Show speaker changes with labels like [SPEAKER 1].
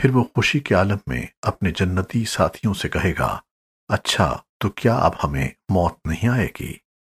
[SPEAKER 1] फिर वो खुशी के आलम में अपने जन्नती साथियों से कहेगा अच्छा तो क्या अब हमें मौत नहीं आएगी?